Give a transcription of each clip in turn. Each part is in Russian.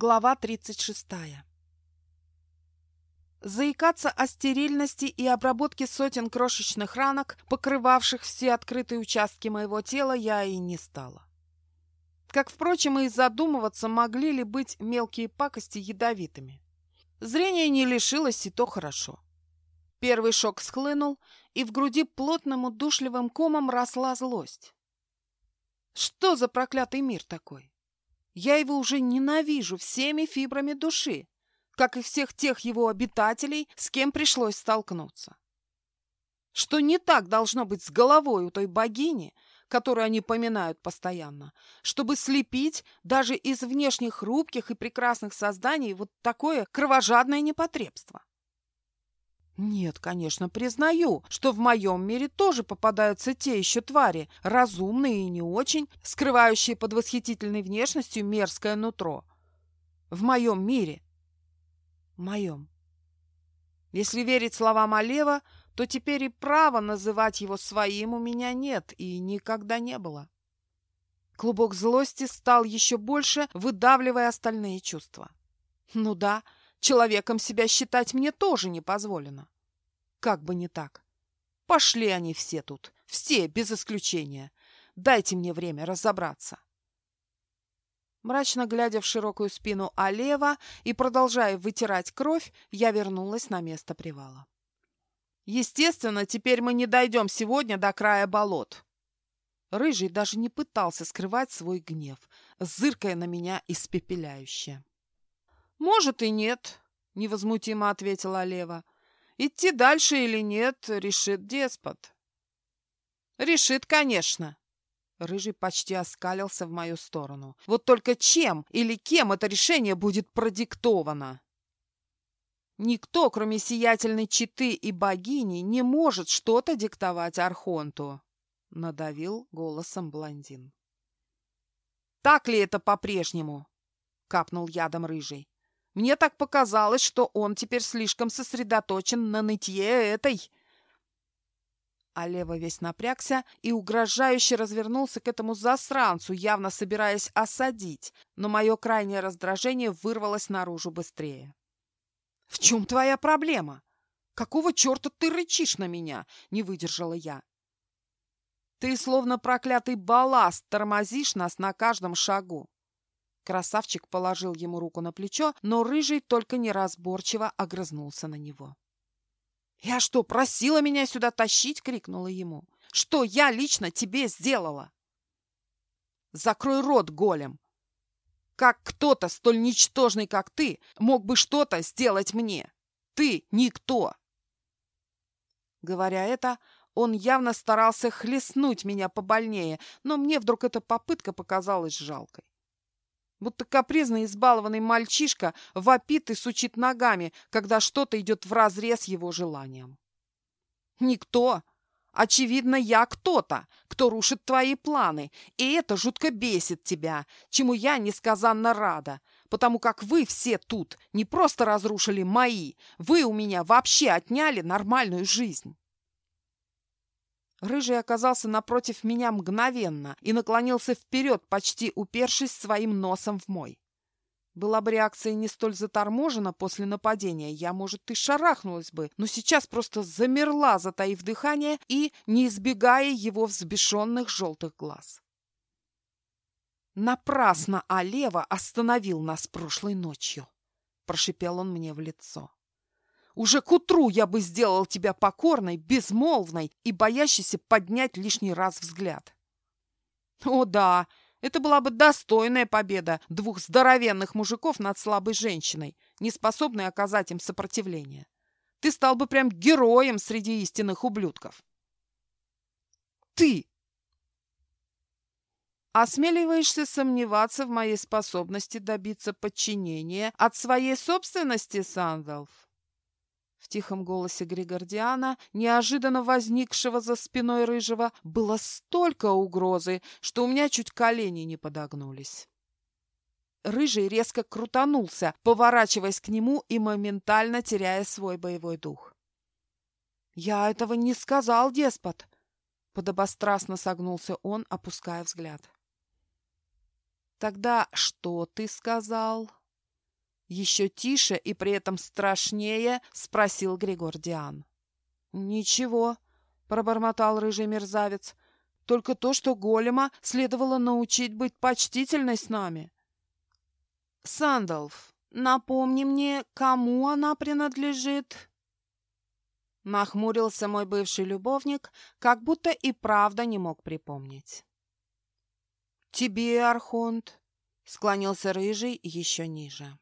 Глава 36. Заикаться о стерильности и обработке сотен крошечных ранок, покрывавших все открытые участки моего тела, я и не стала. Как, впрочем, и задумываться, могли ли быть мелкие пакости ядовитыми. Зрение не лишилось, и то хорошо. Первый шок схлынул, и в груди плотным удушливым комом росла злость. Что за проклятый мир такой? Я его уже ненавижу всеми фибрами души, как и всех тех его обитателей, с кем пришлось столкнуться. Что не так должно быть с головой у той богини, которую они поминают постоянно, чтобы слепить даже из внешних хрупких и прекрасных созданий вот такое кровожадное непотребство. Нет, конечно, признаю, что в моем мире тоже попадаются те еще твари, разумные и не очень, скрывающие под восхитительной внешностью мерзкое нутро. В моем мире. Моем. Если верить словам Алева, то теперь и права называть его своим у меня нет и никогда не было. Клубок злости стал еще больше, выдавливая остальные чувства. Ну да, — Человеком себя считать мне тоже не позволено. Как бы не так. Пошли они все тут, все, без исключения. Дайте мне время разобраться. Мрачно глядя в широкую спину Алева и продолжая вытирать кровь, я вернулась на место привала. Естественно, теперь мы не дойдем сегодня до края болот. Рыжий даже не пытался скрывать свой гнев, зыркая на меня испепеляюще. «Может и нет», — невозмутимо ответила Лева. «Идти дальше или нет, решит деспот». «Решит, конечно». Рыжий почти оскалился в мою сторону. «Вот только чем или кем это решение будет продиктовано?» Никто, кроме сиятельной читы и богини, не может что-то диктовать Архонту, — надавил голосом блондин. «Так ли это по-прежнему?» — капнул ядом рыжий. Мне так показалось, что он теперь слишком сосредоточен на нытье этой. А Лева весь напрягся и угрожающе развернулся к этому засранцу, явно собираясь осадить, но мое крайнее раздражение вырвалось наружу быстрее. «В чем твоя проблема? Какого черта ты рычишь на меня?» — не выдержала я. «Ты словно проклятый балласт тормозишь нас на каждом шагу. Красавчик положил ему руку на плечо, но рыжий только неразборчиво огрызнулся на него. «Я что, просила меня сюда тащить?» — крикнула ему. «Что я лично тебе сделала?» «Закрой рот, голем! Как кто-то, столь ничтожный, как ты, мог бы что-то сделать мне? Ты — никто!» Говоря это, он явно старался хлестнуть меня побольнее, но мне вдруг эта попытка показалась жалкой будто капризный избалованный мальчишка вопит и сучит ногами, когда что-то идет вразрез его желаниям. Никто. Очевидно, я кто-то, кто рушит твои планы, и это жутко бесит тебя, чему я несказанно рада, потому как вы все тут не просто разрушили мои, вы у меня вообще отняли нормальную жизнь. Рыжий оказался напротив меня мгновенно и наклонился вперед, почти упершись своим носом в мой. Была бы реакция не столь заторможена после нападения, я, может, и шарахнулась бы, но сейчас просто замерла, затаив дыхание и не избегая его взбешенных желтых глаз. «Напрасно Алева остановил нас прошлой ночью», — прошипел он мне в лицо. Уже к утру я бы сделал тебя покорной, безмолвной и боящейся поднять лишний раз взгляд. О да, это была бы достойная победа двух здоровенных мужиков над слабой женщиной, не способной оказать им сопротивление. Ты стал бы прям героем среди истинных ублюдков. Ты! Осмеливаешься сомневаться в моей способности добиться подчинения от своей собственности, Сандалф? В тихом голосе Григордиана, неожиданно возникшего за спиной Рыжего, было столько угрозы, что у меня чуть колени не подогнулись. Рыжий резко крутанулся, поворачиваясь к нему и моментально теряя свой боевой дух. «Я этого не сказал, деспот!» Подобострастно согнулся он, опуская взгляд. «Тогда что ты сказал?» Еще тише и при этом страшнее спросил Григордиан. «Ничего», — пробормотал рыжий мерзавец, — «только то, что голема следовало научить быть почтительной с нами». «Сандалф, напомни мне, кому она принадлежит?» Нахмурился мой бывший любовник, как будто и правда не мог припомнить. «Тебе, Архонт!» — склонился Рыжий еще ниже.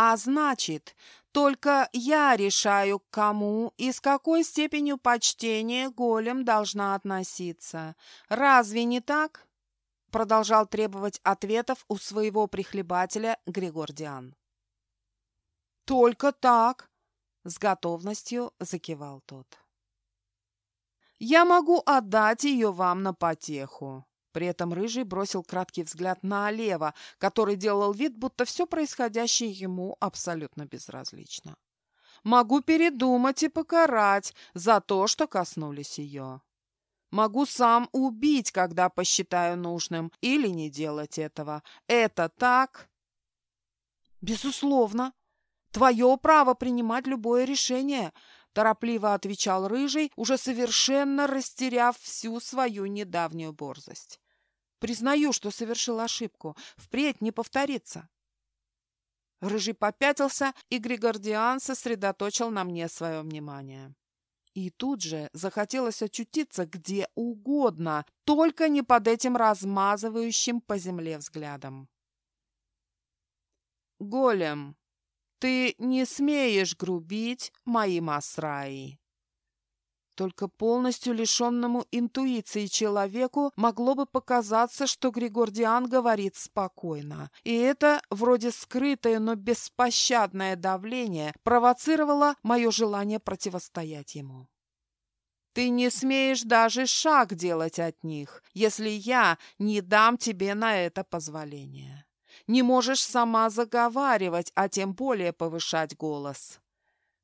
«А значит, только я решаю, к кому и с какой степенью почтения голем должна относиться. Разве не так?» Продолжал требовать ответов у своего прихлебателя Григордиан. «Только так!» — с готовностью закивал тот. «Я могу отдать ее вам на потеху», при этом Рыжий бросил краткий взгляд на Олева, который делал вид, будто все происходящее ему абсолютно безразлично. «Могу передумать и покарать за то, что коснулись ее. Могу сам убить, когда посчитаю нужным, или не делать этого. Это так?» «Безусловно. Твое право принимать любое решение», торопливо отвечал Рыжий, уже совершенно растеряв всю свою недавнюю борзость. «Признаю, что совершил ошибку. Впредь не повторится». Рыжий попятился, и Григордиан сосредоточил на мне свое внимание. И тут же захотелось очутиться где угодно, только не под этим размазывающим по земле взглядом. «Голем, ты не смеешь грубить моим Асраи!» Только полностью лишенному интуиции человеку могло бы показаться, что Григордиан говорит спокойно. И это, вроде скрытое, но беспощадное давление, провоцировало мое желание противостоять ему. Ты не смеешь даже шаг делать от них, если я не дам тебе на это позволение не можешь сама заговаривать, а тем более повышать голос.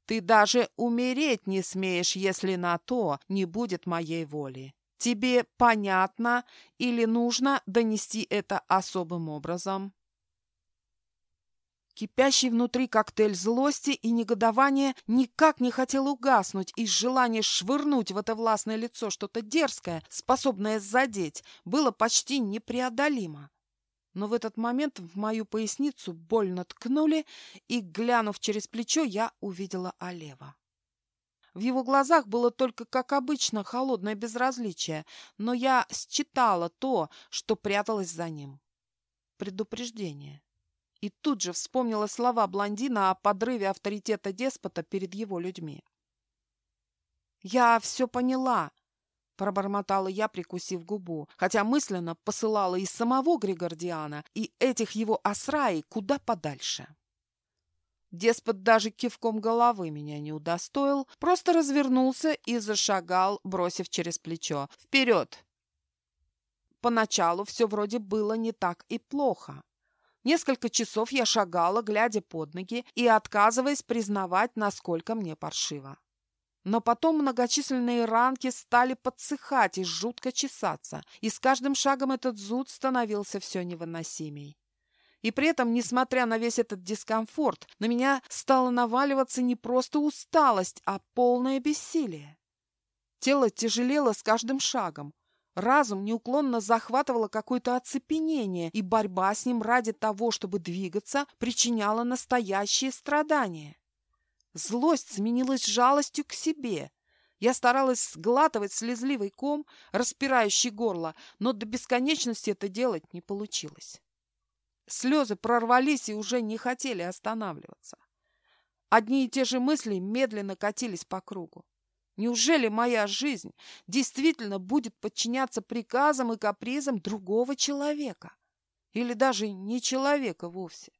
Ты даже умереть не смеешь, если на то не будет моей воли. Тебе понятно или нужно донести это особым образом?» Кипящий внутри коктейль злости и негодования никак не хотел угаснуть, и желание швырнуть в это властное лицо что-то дерзкое, способное задеть, было почти непреодолимо но в этот момент в мою поясницу больно ткнули, и, глянув через плечо, я увидела Олева. В его глазах было только, как обычно, холодное безразличие, но я считала то, что пряталось за ним. Предупреждение. И тут же вспомнила слова блондина о подрыве авторитета деспота перед его людьми. «Я все поняла», Пробормотала я, прикусив губу, хотя мысленно посылала и самого Григордиана, и этих его осраи куда подальше. Деспот даже кивком головы меня не удостоил, просто развернулся и зашагал, бросив через плечо. «Вперед!» Поначалу все вроде было не так и плохо. Несколько часов я шагала, глядя под ноги и отказываясь признавать, насколько мне паршиво. Но потом многочисленные ранки стали подсыхать и жутко чесаться, и с каждым шагом этот зуд становился все невыносимей. И при этом, несмотря на весь этот дискомфорт, на меня стала наваливаться не просто усталость, а полное бессилие. Тело тяжелело с каждым шагом. Разум неуклонно захватывало какое-то оцепенение, и борьба с ним ради того, чтобы двигаться, причиняла настоящие страдания. Злость сменилась жалостью к себе. Я старалась сглатывать слезливый ком, распирающий горло, но до бесконечности это делать не получилось. Слезы прорвались и уже не хотели останавливаться. Одни и те же мысли медленно катились по кругу. Неужели моя жизнь действительно будет подчиняться приказам и капризам другого человека? Или даже не человека вовсе?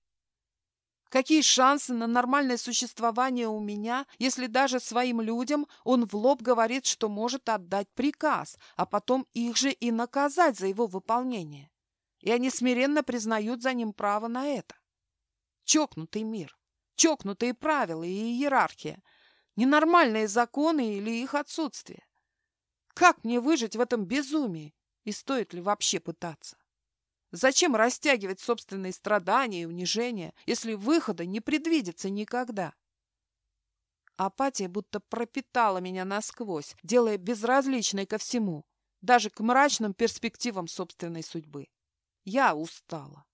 Какие шансы на нормальное существование у меня, если даже своим людям он в лоб говорит, что может отдать приказ, а потом их же и наказать за его выполнение? И они смиренно признают за ним право на это. Чокнутый мир, чокнутые правила и иерархия, ненормальные законы или их отсутствие. Как мне выжить в этом безумии? И стоит ли вообще пытаться? Зачем растягивать собственные страдания и унижения, если выхода не предвидится никогда? Апатия будто пропитала меня насквозь, делая безразличной ко всему, даже к мрачным перспективам собственной судьбы. Я устала.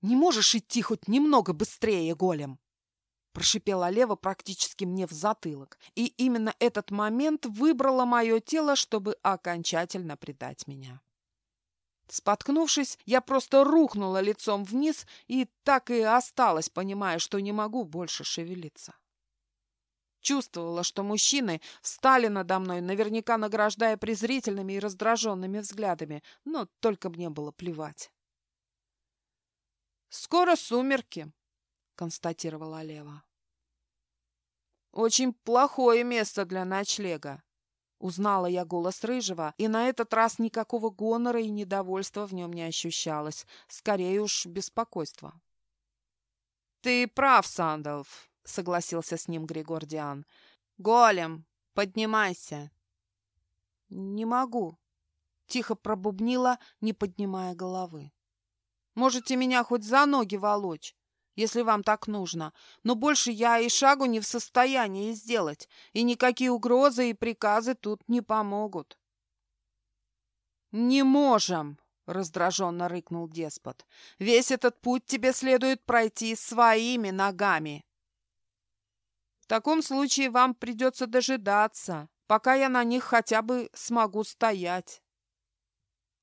«Не можешь идти хоть немного быстрее, голем?» Прошипела Лева практически мне в затылок. И именно этот момент выбрало мое тело, чтобы окончательно предать меня. Споткнувшись, я просто рухнула лицом вниз и так и осталась, понимая, что не могу больше шевелиться. Чувствовала, что мужчины встали надо мной, наверняка награждая презрительными и раздраженными взглядами, но только мне было плевать. «Скоро сумерки», — констатировала Лева. «Очень плохое место для ночлега», Узнала я голос Рыжего, и на этот раз никакого гонора и недовольства в нем не ощущалось, скорее уж беспокойство. «Ты прав, Сандалф», — согласился с ним Григордиан. «Голем, поднимайся». «Не могу», — тихо пробубнила, не поднимая головы. «Можете меня хоть за ноги волочь если вам так нужно. Но больше я и шагу не в состоянии сделать, и никакие угрозы и приказы тут не помогут. «Не можем!» — раздраженно рыкнул деспот. «Весь этот путь тебе следует пройти своими ногами!» «В таком случае вам придется дожидаться, пока я на них хотя бы смогу стоять».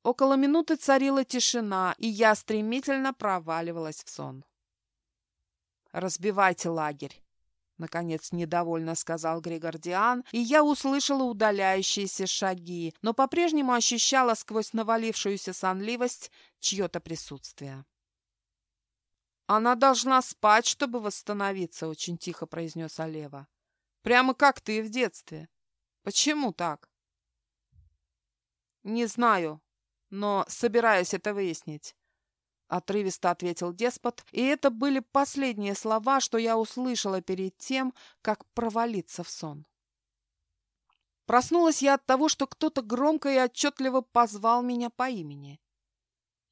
Около минуты царила тишина, и я стремительно проваливалась в сон. «Разбивайте лагерь!» Наконец недовольно сказал Григордиан, и я услышала удаляющиеся шаги, но по-прежнему ощущала сквозь навалившуюся сонливость чье-то присутствие. «Она должна спать, чтобы восстановиться», — очень тихо произнес Олева. «Прямо как ты в детстве. Почему так?» «Не знаю, но собираюсь это выяснить. Отрывисто ответил деспот, и это были последние слова, что я услышала перед тем, как провалиться в сон. Проснулась я от того, что кто-то громко и отчетливо позвал меня по имени.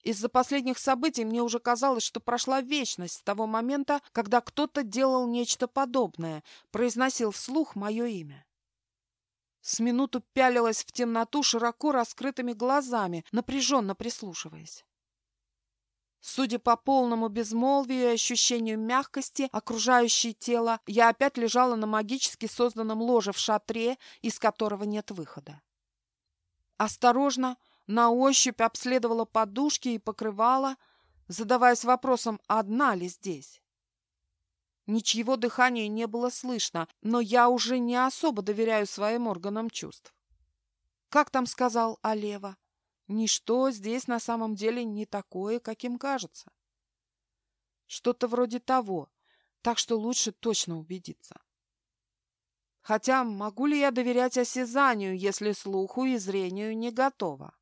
Из-за последних событий мне уже казалось, что прошла вечность с того момента, когда кто-то делал нечто подобное, произносил вслух мое имя. С минуту пялилась в темноту широко раскрытыми глазами, напряженно прислушиваясь. Судя по полному безмолвию и ощущению мягкости, окружающей тело, я опять лежала на магически созданном ложе в шатре, из которого нет выхода. Осторожно, на ощупь обследовала подушки и покрывала, задаваясь вопросом, одна ли здесь. Ничьего дыхания не было слышно, но я уже не особо доверяю своим органам чувств. Как там сказал Алева? Ничто здесь на самом деле не такое, каким кажется. Что-то вроде того, так что лучше точно убедиться. Хотя могу ли я доверять осязанию, если слуху и зрению не готово?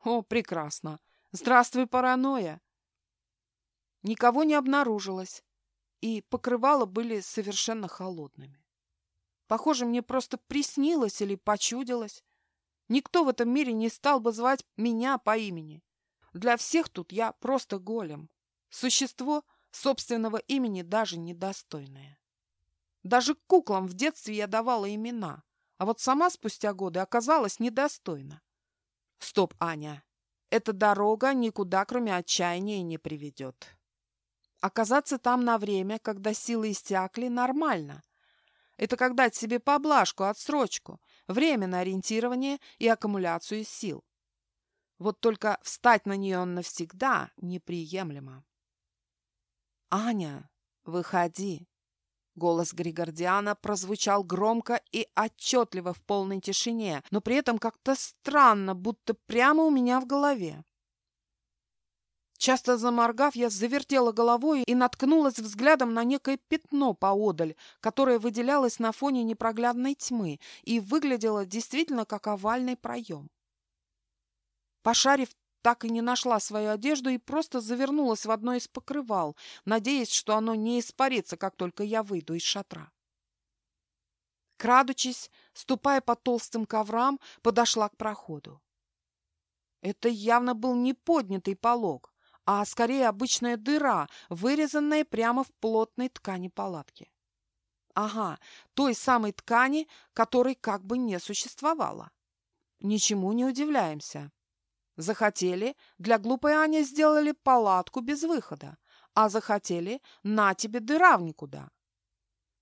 О, прекрасно! Здравствуй, паранойя! Никого не обнаружилось, и покрывала были совершенно холодными. Похоже, мне просто приснилось или почудилось. Никто в этом мире не стал бы звать меня по имени. Для всех тут я просто голем. Существо собственного имени даже недостойное. Даже куклам в детстве я давала имена, а вот сама спустя годы оказалась недостойна. Стоп, Аня. Эта дорога никуда, кроме отчаяния, не приведет. Оказаться там на время, когда силы иссякли, нормально. Это дать себе поблажку, отсрочку – время на ориентирование и аккумуляцию сил. Вот только встать на нее навсегда неприемлемо. «Аня, выходи!» Голос Григордиана прозвучал громко и отчетливо в полной тишине, но при этом как-то странно, будто прямо у меня в голове. Часто заморгав, я завертела головой и наткнулась взглядом на некое пятно поодаль, которое выделялось на фоне непроглядной тьмы и выглядело действительно как овальный проем. Пошарив, так и не нашла свою одежду и просто завернулась в одно из покрывал, надеясь, что оно не испарится, как только я выйду из шатра. Крадучись, ступая по толстым коврам, подошла к проходу. Это явно был не поднятый полог, а скорее обычная дыра, вырезанная прямо в плотной ткани палатки. Ага, той самой ткани, которой как бы не существовало. Ничему не удивляемся. Захотели, для глупой Ани сделали палатку без выхода, а захотели, на тебе дыра в никуда.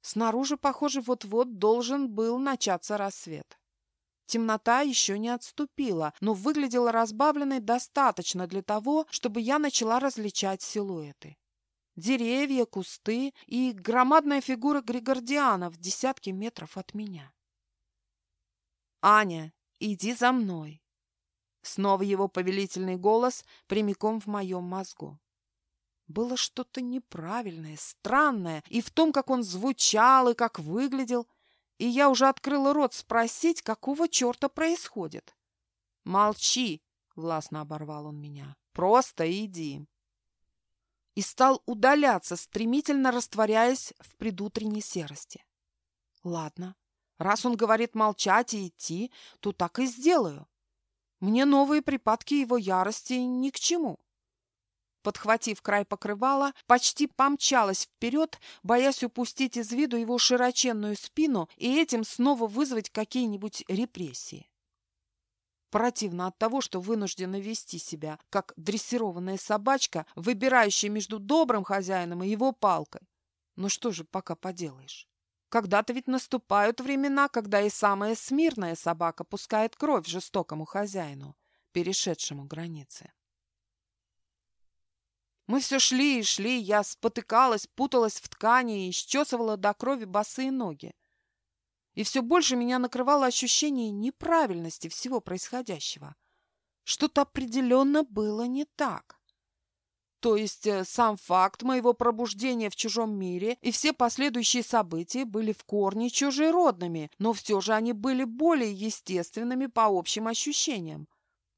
Снаружи, похоже, вот-вот должен был начаться рассвет. Темнота еще не отступила, но выглядела разбавленной достаточно для того, чтобы я начала различать силуэты. Деревья, кусты и громадная фигура Григордиана в десятке метров от меня. «Аня, иди за мной!» Снова его повелительный голос прямиком в моем мозгу. Было что-то неправильное, странное и в том, как он звучал и как выглядел, и я уже открыла рот спросить, какого черта происходит. «Молчи!» — властно оборвал он меня. «Просто иди!» И стал удаляться, стремительно растворяясь в предутренней серости. «Ладно, раз он говорит молчать и идти, то так и сделаю. Мне новые припадки его ярости ни к чему. Подхватив край покрывала, почти помчалась вперед, боясь упустить из виду его широченную спину и этим снова вызвать какие-нибудь репрессии. Противно от того, что вынуждена вести себя, как дрессированная собачка, выбирающая между добрым хозяином и его палкой. Но что же пока поделаешь? Когда-то ведь наступают времена, когда и самая смирная собака пускает кровь жестокому хозяину, перешедшему границы. Мы все шли и шли, я спотыкалась, путалась в ткани и счесывала до крови босые ноги. И все больше меня накрывало ощущение неправильности всего происходящего. Что-то определенно было не так. То есть э, сам факт моего пробуждения в чужом мире и все последующие события были в корне чужеродными, но все же они были более естественными по общим ощущениям,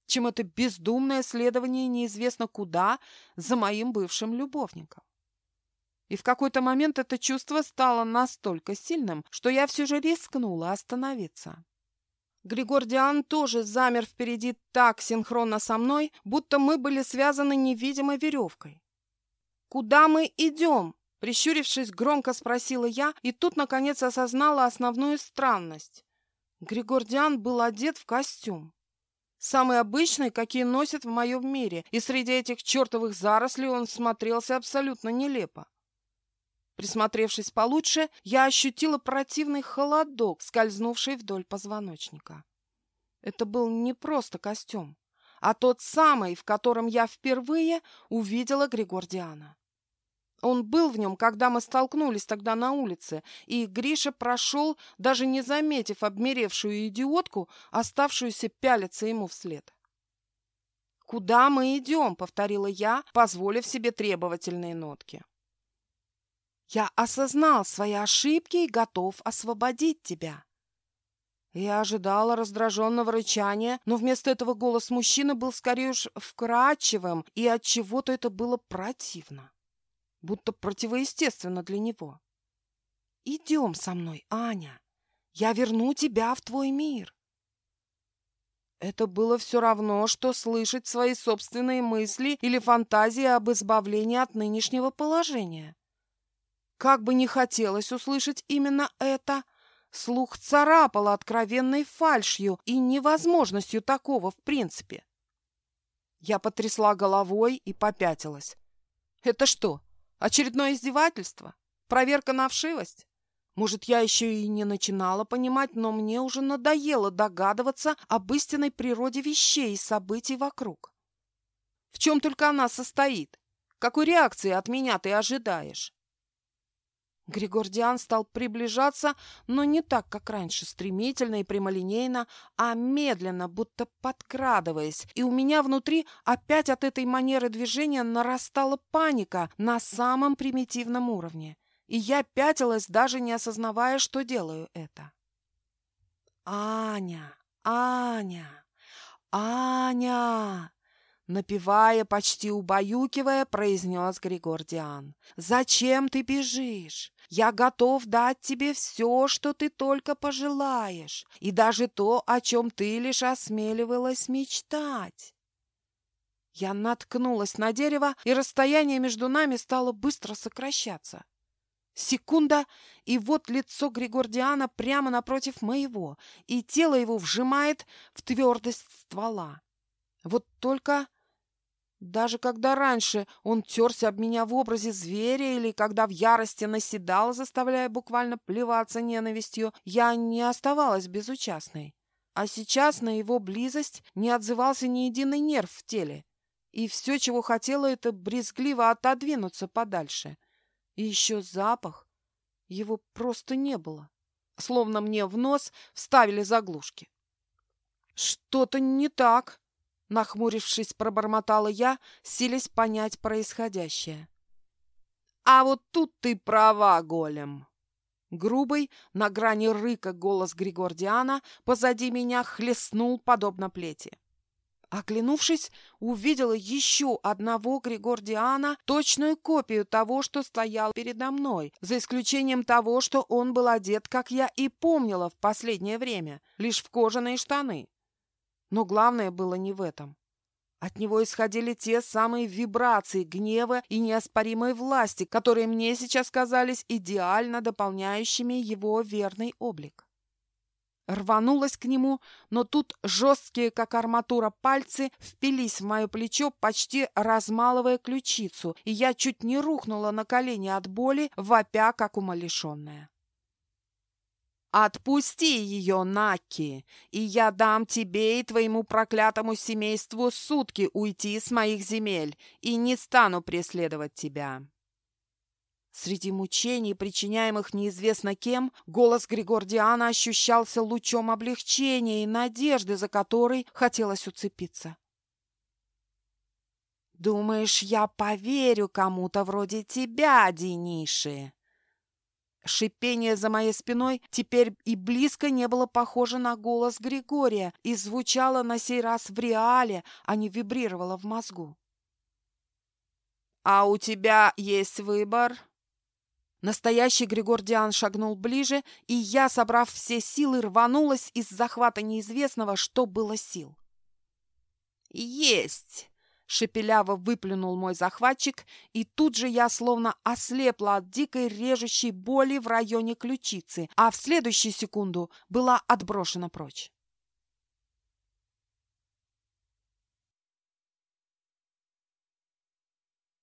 чем это бездумное следование неизвестно куда за моим бывшим любовником. И в какой-то момент это чувство стало настолько сильным, что я все же рискнула остановиться. Григордиан тоже замер впереди так синхронно со мной, будто мы были связаны невидимой веревкой. «Куда мы идем?» Прищурившись, громко спросила я, и тут, наконец, осознала основную странность. Григордиан был одет в костюм. Самый обычный, какие носят в моем мире, и среди этих чертовых зарослей он смотрелся абсолютно нелепо. Присмотревшись получше, я ощутила противный холодок, скользнувший вдоль позвоночника. Это был не просто костюм, а тот самый, в котором я впервые увидела Григордиана. Он был в нем, когда мы столкнулись тогда на улице, и Гриша прошел, даже не заметив обмеревшую идиотку, оставшуюся пялиться ему вслед. «Куда мы идем?» — повторила я, позволив себе требовательные нотки. Я осознал свои ошибки и готов освободить тебя. Я ожидала раздраженного рычания, но вместо этого голос мужчины был скорее уж вкрадчивым, и от чего-то это было противно, будто противоестественно для него. «Идем со мной, Аня. Я верну тебя в твой мир». Это было все равно, что слышать свои собственные мысли или фантазии об избавлении от нынешнего положения. Как бы не хотелось услышать именно это, слух царапало откровенной фальшью и невозможностью такого в принципе. Я потрясла головой и попятилась. Это что, очередное издевательство? Проверка на вшивость? Может, я еще и не начинала понимать, но мне уже надоело догадываться об истинной природе вещей и событий вокруг. В чем только она состоит? Какой реакции от меня ты ожидаешь? Григордиан стал приближаться, но не так, как раньше, стремительно и прямолинейно, а медленно, будто подкрадываясь. И у меня внутри опять от этой манеры движения нарастала паника на самом примитивном уровне. И я пятилась, даже не осознавая, что делаю это. «Аня! Аня! Аня!» Напевая, почти убаюкивая, произнес Григордиан. «Зачем ты бежишь? Я готов дать тебе все, что ты только пожелаешь, и даже то, о чем ты лишь осмеливалась мечтать. Я наткнулась на дерево, и расстояние между нами стало быстро сокращаться. Секунда, и вот лицо Григордиана прямо напротив моего, и тело его вжимает в твердость ствола. Вот только даже когда раньше он терся об меня в образе зверя или когда в ярости наседал, заставляя буквально плеваться ненавистью, я не оставалась безучастной. А сейчас на его близость не отзывался ни единый нерв в теле. И все, чего хотела, это брезгливо отодвинуться подальше. И еще запах. Его просто не было. Словно мне в нос вставили заглушки. Что-то не так, Нахмурившись, пробормотала я, силясь понять происходящее. «А вот тут ты права, голем!» Грубый, на грани рыка голос Григордиана позади меня хлестнул подобно плети. Оглянувшись, увидела еще одного Григордиана, точную копию того, что стоял передо мной, за исключением того, что он был одет, как я и помнила в последнее время, лишь в кожаные штаны. Но главное было не в этом. От него исходили те самые вибрации гнева и неоспоримой власти, которые мне сейчас казались идеально дополняющими его верный облик. Рванулась к нему, но тут жесткие, как арматура, пальцы впились в мое плечо, почти размалывая ключицу, и я чуть не рухнула на колени от боли, вопя, как умалишенная. Отпусти ее, Наки, и я дам тебе и твоему проклятому семейству сутки уйти с моих земель и не стану преследовать тебя». Среди мучений, причиняемых неизвестно кем, голос Григордиана ощущался лучом облегчения и надежды, за которой хотелось уцепиться. «Думаешь, я поверю кому-то вроде тебя, Дениши?» Шипение за моей спиной теперь и близко не было похоже на голос Григория и звучало на сей раз в реале, а не вибрировало в мозгу. «А у тебя есть выбор?» Настоящий Григордиан шагнул ближе, и я, собрав все силы, рванулась из захвата неизвестного, что было сил. «Есть!» Шепеляво выплюнул мой захватчик, и тут же я словно ослепла от дикой режущей боли в районе ключицы, а в следующую секунду была отброшена прочь.